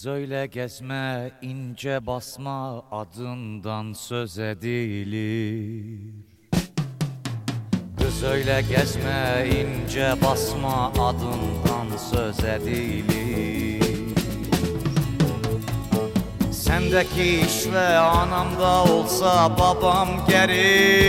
Kız öyle gezme, ince basma adından söz edilir. Kız öyle gezme, ince basma adından söz edilir. Sendeki iş ve anamda olsa babam geri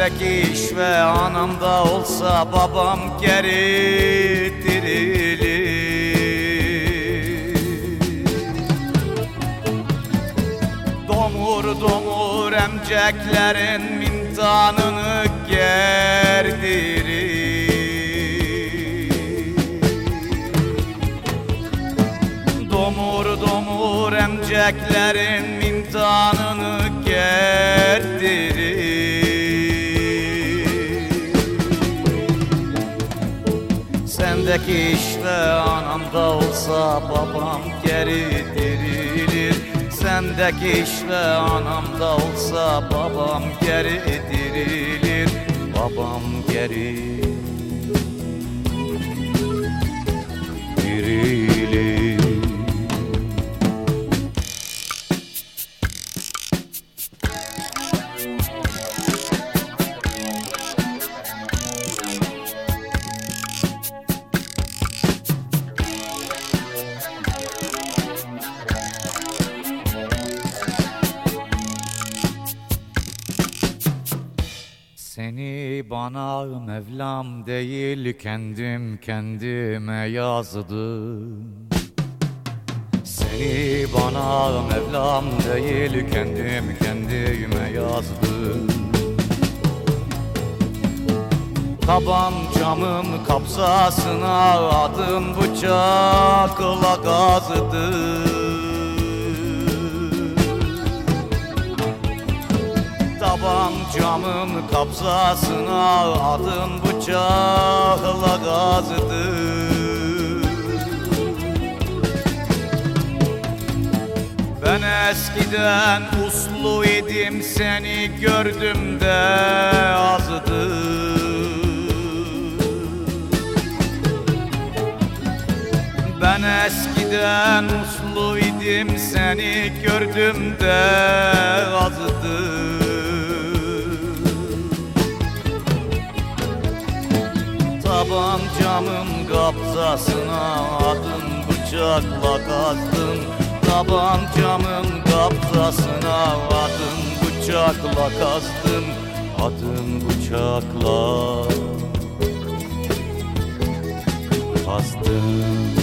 Sendeki iş ve anamda olsa babam geri. Domur domur emceklerin mintanını gerdirir. Domur domur emceklerin mintanını gerdirir. Sendeki işte anamda olsa babam geri dirilir. Sendeki işte anamda olsa babam geri dirilir. Babam geri dirilir Seni bana Mevlam değil kendim kendime yazdım Seni bana Mevlam değil kendim kendime yazdım Tabancamın kapsasına adım bıçakla gazdı Tabancamın kapsasına adım bıçakla gazdı Ben eskiden uslu idim seni gördüm de azdı Ben eskiden uslu idim seni gördüm de azdı Tabancamın kapsasına adın bıçakla kazdın Tabancamın kapsasına adın bıçakla kazdın Adın bıçakla kazdın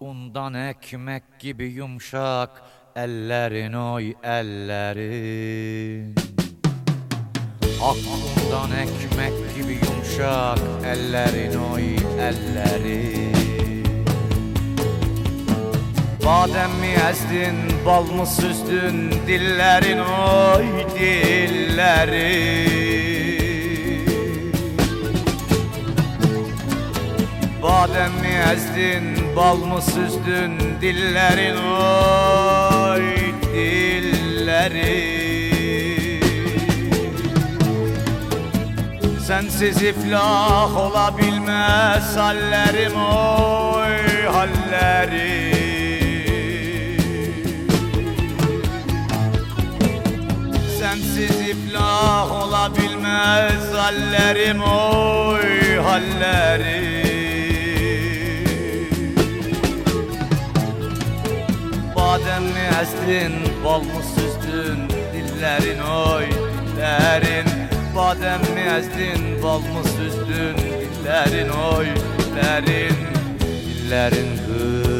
undan ekmek gibi yumuşak ellerin oy ellerin. Ak undan ekmek gibi yumuşak ellerin oy ellerin. Badem mi ezdin, bal mı süzdün dillerin oy dillerin. Badem mi ezdin, bal mı süzdün dillerin oy dilleri Sensiz iflah olabilmez hallerim oy halleri Sensiz iflah olabilmez hallerim oy halleri ezdin, bal mı süzdün dillerin oy dillerin. Badem mi ezdin, bal mı süzdün dillerin oy dillerin. Dillerin kız